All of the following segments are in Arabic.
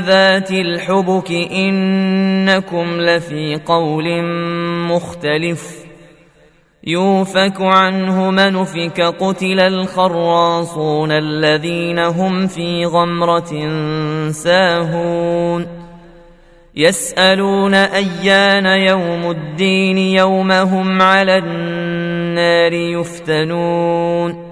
ذات الحبك إنكم لفي قول مختلف. يوفك عنه من فك قتل الخراصون الذين هم في غمرة ساهون. يسألون أيان يوم الدين يوم هم على النار يفتنون.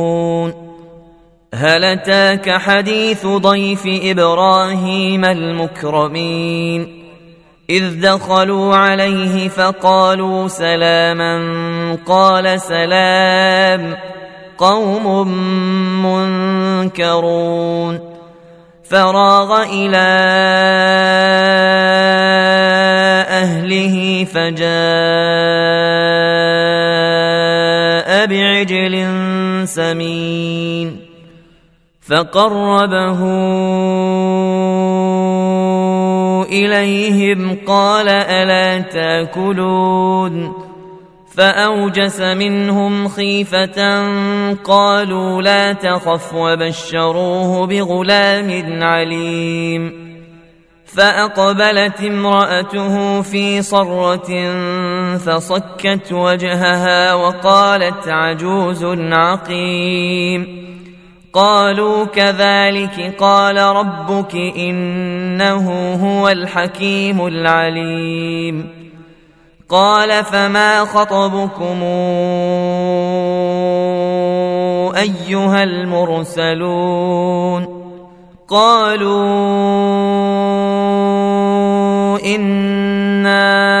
هل أتاك حديث ضيف إبراهيم المكرمين؟ إذ دخلوا عليه فقالوا سلاما قال سلام قوم منكرون. فراغ إلى أهله فجاء بعجل سمين. فقربه إليهم قال ألا تأكلون فأوجس منهم خيفة قالوا لا تخف وبشروه بغلام عليم فأقبلت امرأته في صرة فصكت وجهها وقالت عجوز عقيم قالوا كذلك قال ربك إنه هو الحكيم العليم. قال فما خطبكم أيها المرسلون؟ قالوا إنا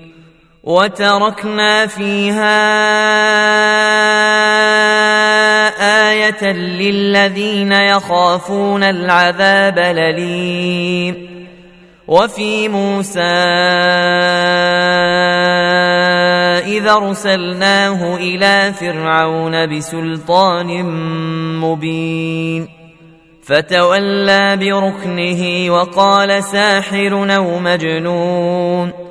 وتركنا فيها آية للذين يخافون العذاب الأليم. وفي موسى إذا أرسلناه إلى فرعون بسلطان مبين. فتولى بركنه وقال ساحر أو مجنون.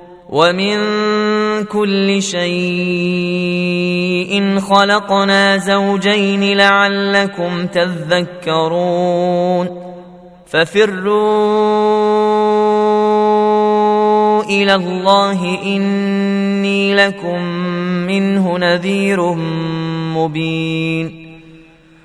ومن كل شيء خلقنا زوجين لعلكم تذكرون ففروا إلى الله اني لكم منه نذير مبين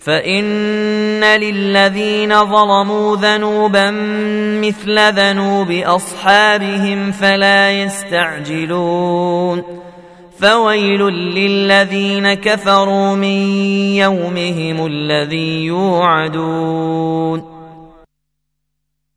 فان للذين ظلموا ذنوبا مثل ذنوب اصحابهم فلا يستعجلون فويل للذين كفروا من يومهم الذي يوعدون